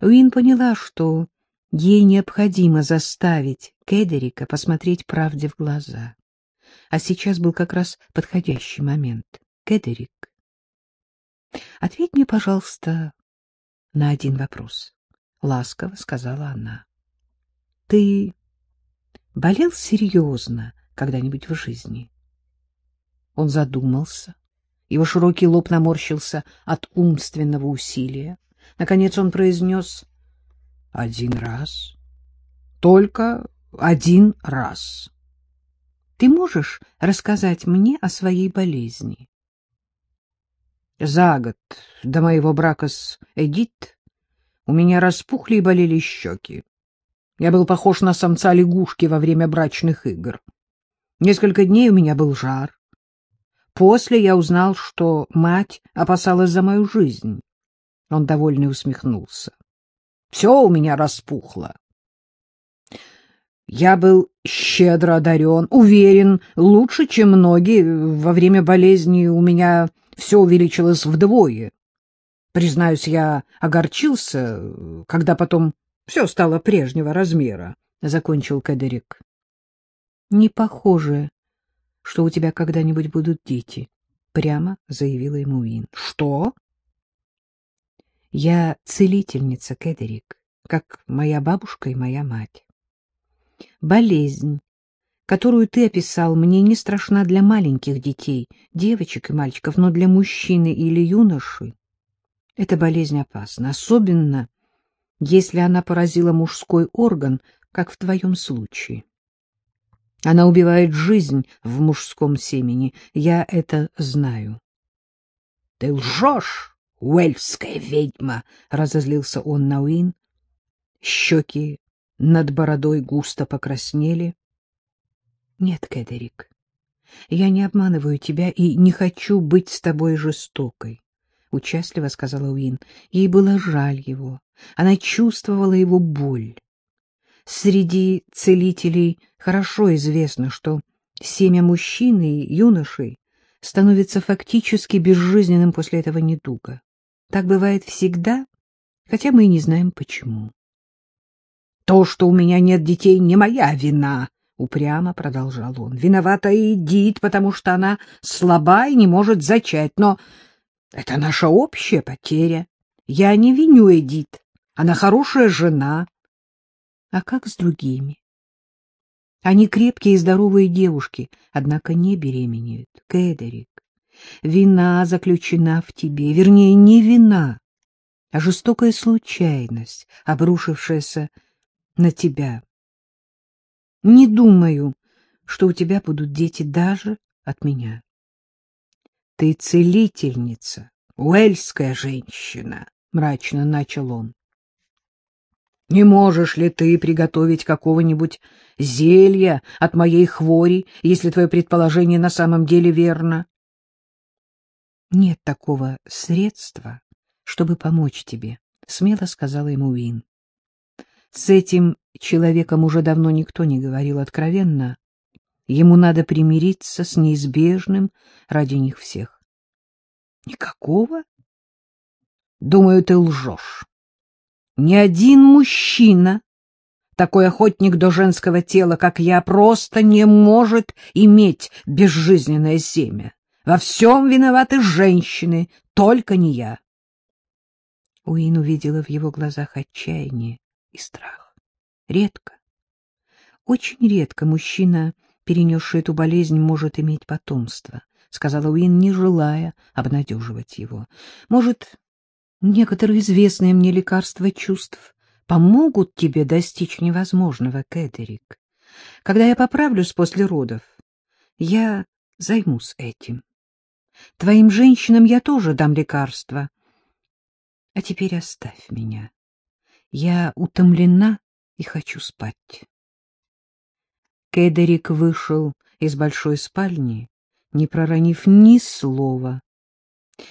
Уин поняла, что ей необходимо заставить Кедерика посмотреть правде в глаза. А сейчас был как раз подходящий момент. Кедерик, ответь мне, пожалуйста, на один вопрос. Ласково сказала она. Ты болел серьезно когда-нибудь в жизни? Он задумался. Его широкий лоб наморщился от умственного усилия. Наконец он произнес «Один раз. Только один раз. Ты можешь рассказать мне о своей болезни?» За год до моего брака с Эдит у меня распухли и болели щеки. Я был похож на самца лягушки во время брачных игр. Несколько дней у меня был жар. После я узнал, что мать опасалась за мою жизнь. Он довольно усмехнулся. Все у меня распухло. Я был щедро одарен, уверен, лучше, чем многие. Во время болезни у меня все увеличилось вдвое. Признаюсь, я огорчился, когда потом все стало прежнего размера, — закончил Кедерик. — Не похоже, что у тебя когда-нибудь будут дети, — прямо заявила ему Уин. — Что? — Я целительница, Кедерик, как моя бабушка и моя мать. Болезнь, которую ты описал, мне не страшна для маленьких детей, девочек и мальчиков, но для мужчины или юноши эта болезнь опасна, особенно если она поразила мужской орган, как в твоем случае. Она убивает жизнь в мужском семени, я это знаю. — Ты лжешь, уэльская ведьма! — разозлился он на Уин. Щеки над бородой густо покраснели. — Нет, Кедерик, я не обманываю тебя и не хочу быть с тобой жестокой участливо сказала Уин. Ей было жаль его. Она чувствовала его боль. Среди целителей хорошо известно, что семя мужчины и юношей становится фактически безжизненным после этого недуга. Так бывает всегда, хотя мы и не знаем почему. — То, что у меня нет детей, не моя вина, — упрямо продолжал он. — Виновата Эдит, потому что она слаба и не может зачать, но это наша общая потеря. Я не виню Эдит. Она хорошая жена. А как с другими? Они крепкие и здоровые девушки, однако не беременеют. Кедерик, вина заключена в тебе, вернее, не вина, а жестокая случайность, обрушившаяся на тебя. Не думаю, что у тебя будут дети даже от меня. — Ты целительница, уэльская женщина, — мрачно начал он. — Не можешь ли ты приготовить какого-нибудь зелья от моей хвори, если твое предположение на самом деле верно? — Нет такого средства, чтобы помочь тебе, — смело сказала ему Уин. С этим человеком уже давно никто не говорил откровенно, Ему надо примириться с неизбежным ради них всех. Никакого? Думаю, ты лжешь. Ни один мужчина, такой охотник до женского тела, как я, просто не может иметь безжизненное семя. Во всем виноваты женщины, только не я. Уин увидела в его глазах отчаяние и страх. Редко, очень редко мужчина перенесший эту болезнь, может иметь потомство, — сказала Уин, не желая обнадеживать его. — Может, некоторые известные мне лекарства чувств помогут тебе достичь невозможного, Кэтерик. Когда я поправлюсь после родов, я займусь этим. Твоим женщинам я тоже дам лекарства. А теперь оставь меня. Я утомлена и хочу спать. Кедерик вышел из большой спальни, не проронив ни слова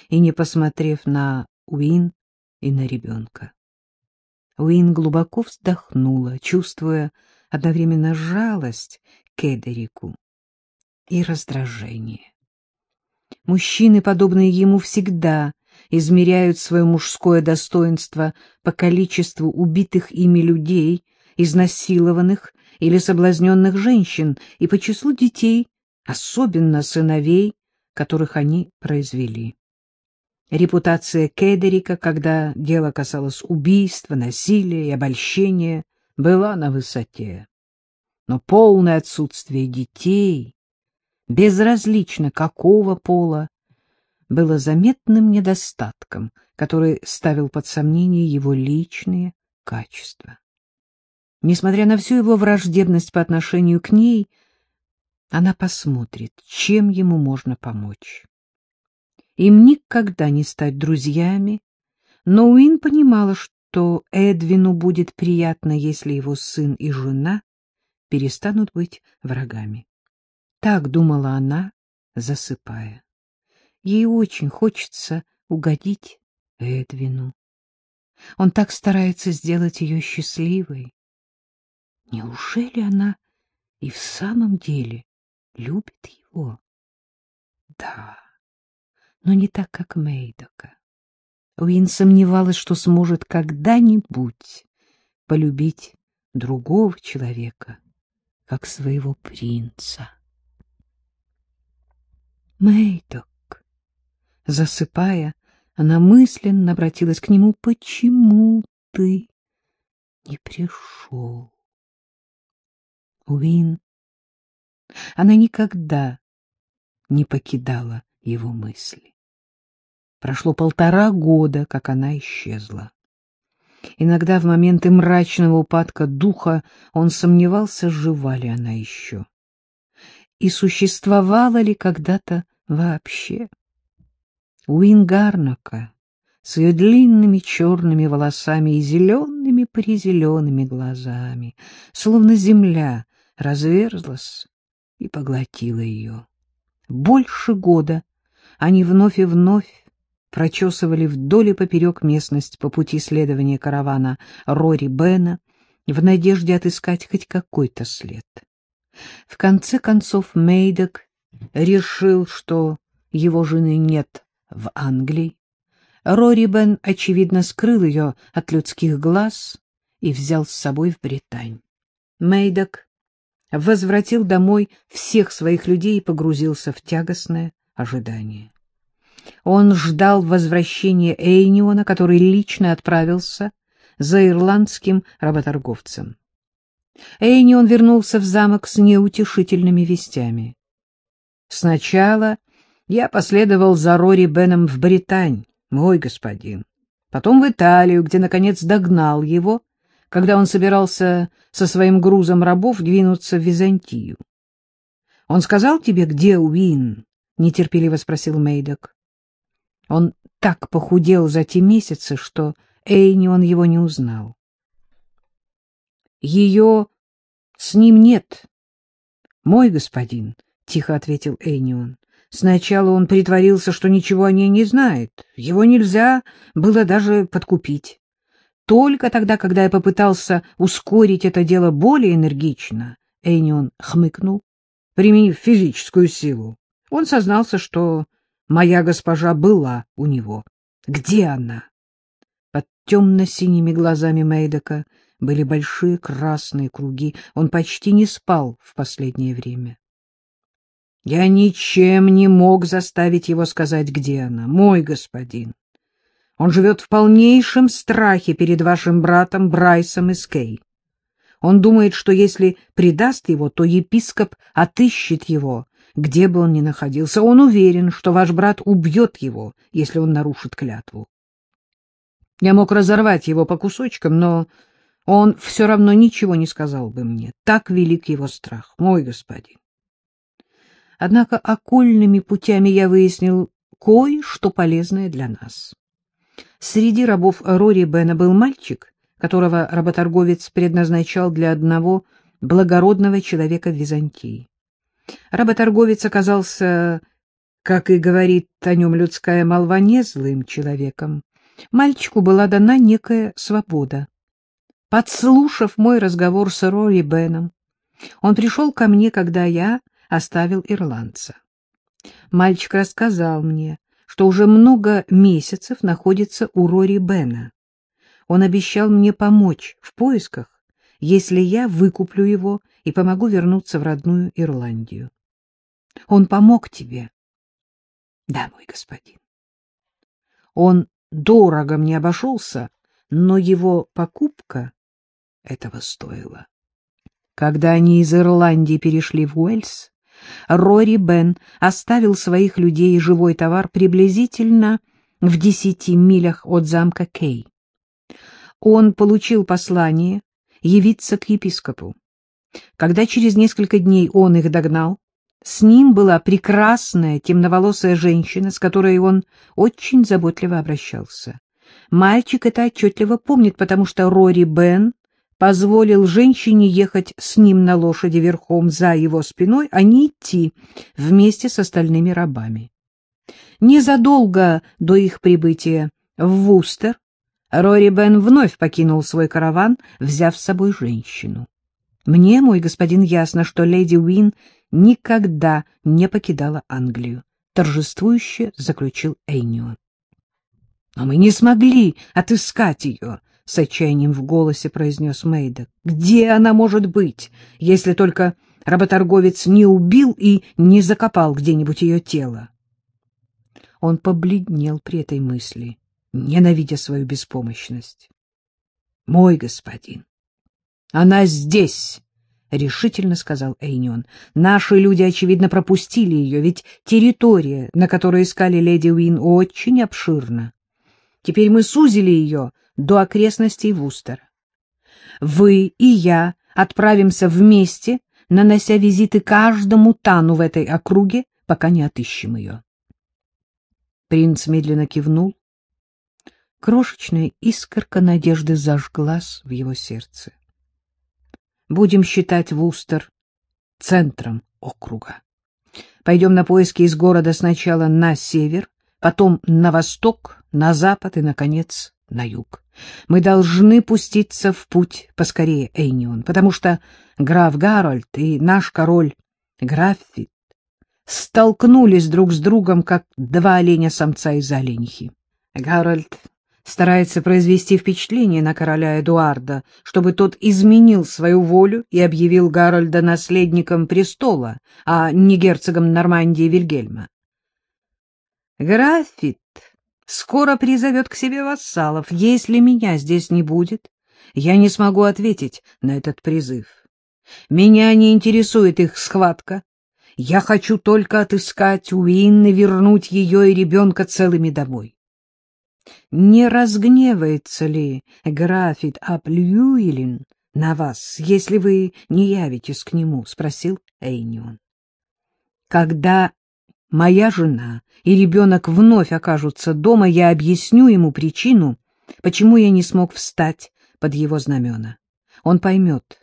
и не посмотрев на Уин и на ребенка. Уин глубоко вздохнула, чувствуя одновременно жалость к Эдерику и раздражение. Мужчины, подобные ему, всегда измеряют свое мужское достоинство по количеству убитых ими людей, изнасилованных или соблазненных женщин и по числу детей, особенно сыновей, которых они произвели. Репутация Кедерика, когда дело касалось убийства, насилия и обольщения, была на высоте. Но полное отсутствие детей, безразлично какого пола, было заметным недостатком, который ставил под сомнение его личные качества. Несмотря на всю его враждебность по отношению к ней, она посмотрит, чем ему можно помочь. Им никогда не стать друзьями, но Уин понимала, что Эдвину будет приятно, если его сын и жена перестанут быть врагами. Так думала она, засыпая. Ей очень хочется угодить Эдвину. Он так старается сделать ее счастливой. Неужели она и в самом деле любит его? Да, но не так, как Мейдока. Уин сомневалась, что сможет когда-нибудь полюбить другого человека, как своего принца. Мейдок. Засыпая, она мысленно обратилась к нему. «Почему ты не пришел?» Уин. Она никогда не покидала его мысли. Прошло полтора года, как она исчезла. Иногда в моменты мрачного упадка духа он сомневался, жива ли она еще. И существовала ли когда-то вообще. Уин Гарнака с ее длинными черными волосами и зелеными-призелеными глазами, словно земля разверзлась и поглотила ее. Больше года они вновь и вновь прочесывали вдоль и поперек местность по пути следования каравана Рори Бена в надежде отыскать хоть какой-то след. В конце концов Мейдок решил, что его жены нет в Англии. Рори Бен, очевидно, скрыл ее от людских глаз и взял с собой в Британь. Мейдок возвратил домой всех своих людей и погрузился в тягостное ожидание. Он ждал возвращения Эйниона, который лично отправился за ирландским работорговцем. Эйнион вернулся в замок с неутешительными вестями. Сначала я последовал за Рори Беном в Британь, мой господин, потом в Италию, где, наконец, догнал его, когда он собирался со своим грузом рабов двинуться в Византию. — Он сказал тебе, где Уин? — нетерпеливо спросил Мейдок. Он так похудел за те месяцы, что Эйни он его не узнал. — Ее с ним нет, мой господин, — тихо ответил Эйнион. Сначала он притворился, что ничего о ней не знает. Его нельзя было даже подкупить. Только тогда, когда я попытался ускорить это дело более энергично, Эйнион хмыкнул, применив физическую силу. Он сознался, что моя госпожа была у него. Где она? Под темно-синими глазами Мейдока были большие красные круги. Он почти не спал в последнее время. Я ничем не мог заставить его сказать, где она, мой господин. Он живет в полнейшем страхе перед вашим братом Брайсом из Кей. Он думает, что если предаст его, то епископ отыщет его, где бы он ни находился. Он уверен, что ваш брат убьет его, если он нарушит клятву. Я мог разорвать его по кусочкам, но он все равно ничего не сказал бы мне. Так велик его страх, мой господин. Однако окольными путями я выяснил кое-что полезное для нас. Среди рабов Рори Бена был мальчик, которого работорговец предназначал для одного благородного человека в Византии. Работорговец оказался, как и говорит о нем людская молва, не злым человеком. Мальчику была дана некая свобода. Подслушав мой разговор с Рори Беном, он пришел ко мне, когда я оставил ирландца. Мальчик рассказал мне, что уже много месяцев находится у Рори Бена. Он обещал мне помочь в поисках, если я выкуплю его и помогу вернуться в родную Ирландию. Он помог тебе? Да, мой господин. Он дорого мне обошелся, но его покупка этого стоила. Когда они из Ирландии перешли в Уэльс, Рори Бен оставил своих людей и живой товар приблизительно в десяти милях от замка Кей. Он получил послание явиться к епископу. Когда через несколько дней он их догнал, с ним была прекрасная темноволосая женщина, с которой он очень заботливо обращался. Мальчик это отчетливо помнит, потому что Рори Бен позволил женщине ехать с ним на лошади верхом за его спиной, а не идти вместе с остальными рабами. Незадолго до их прибытия в Вустер Рори Бен вновь покинул свой караван, взяв с собой женщину. Мне, мой господин, ясно, что леди Уин никогда не покидала Англию, торжествующе заключил Эйнион. Но мы не смогли отыскать ее, — с отчаянием в голосе произнес Мейда. — Где она может быть, если только работорговец не убил и не закопал где-нибудь ее тело? Он побледнел при этой мысли, ненавидя свою беспомощность. — Мой господин, она здесь! — решительно сказал Эйнион. — Наши люди, очевидно, пропустили ее, ведь территория, на которой искали леди Уин, очень обширна. Теперь мы сузили ее до окрестностей Вустера. Вы и я отправимся вместе, нанося визиты каждому тану в этой округе, пока не отыщем ее. Принц медленно кивнул. Крошечная искорка надежды зажглась в его сердце. Будем считать Вустер центром округа. Пойдем на поиски из города сначала на север, потом на восток, на запад и, наконец, на юг. Мы должны пуститься в путь поскорее, Эйнион, потому что граф Гарольд и наш король Граффит столкнулись друг с другом, как два оленя-самца из-за оленихи. Гарольд старается произвести впечатление на короля Эдуарда, чтобы тот изменил свою волю и объявил Гарольда наследником престола, а не герцогом Нормандии Вильгельма. Графит скоро призовет к себе вассалов. Если меня здесь не будет, я не смогу ответить на этот призыв. Меня не интересует их схватка. Я хочу только отыскать Уинны, вернуть ее и ребенка целыми домой. Не разгневается ли графит Аплюилин на вас, если вы не явитесь к нему? — спросил Эйнион. Когда моя жена и ребенок вновь окажутся дома, я объясню ему причину, почему я не смог встать под его знамена. Он поймет.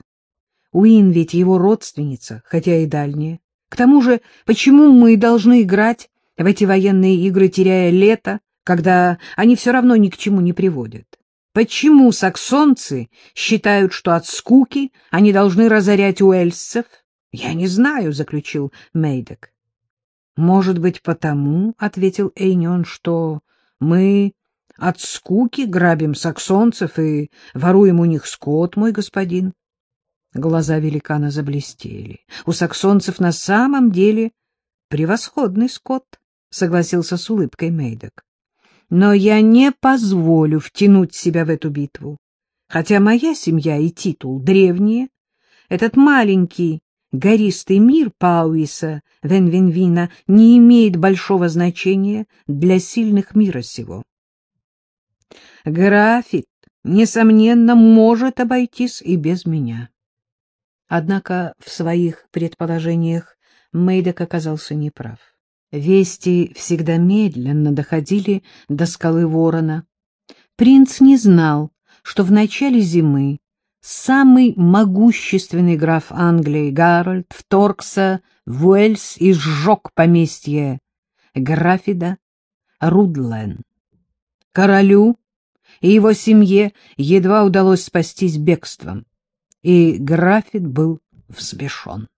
Уин ведь его родственница, хотя и дальняя. К тому же, почему мы должны играть в эти военные игры, теряя лето, когда они все равно ни к чему не приводят? Почему саксонцы считают, что от скуки они должны разорять уэльсцев? — Я не знаю, — заключил Мейдек. Может быть, потому, — ответил Эйнион, — что мы от скуки грабим саксонцев и воруем у них скот, мой господин. Глаза великана заблестели. У саксонцев на самом деле превосходный скот, — согласился с улыбкой Мейдок. Но я не позволю втянуть себя в эту битву. Хотя моя семья и титул древние, этот маленький гористый мир Пауиса Венвенвина не имеет большого значения для сильных мира сего. Графит, несомненно, может обойтись и без меня. Однако в своих предположениях Мейдок оказался неправ. Вести всегда медленно доходили до скалы Ворона. Принц не знал, что в начале зимы самый могущественный граф Англии Гарольд вторгся в Уэльс и сжег поместье графида Рудлен. Королю и его семье едва удалось спастись бегством, и графит был взбешен.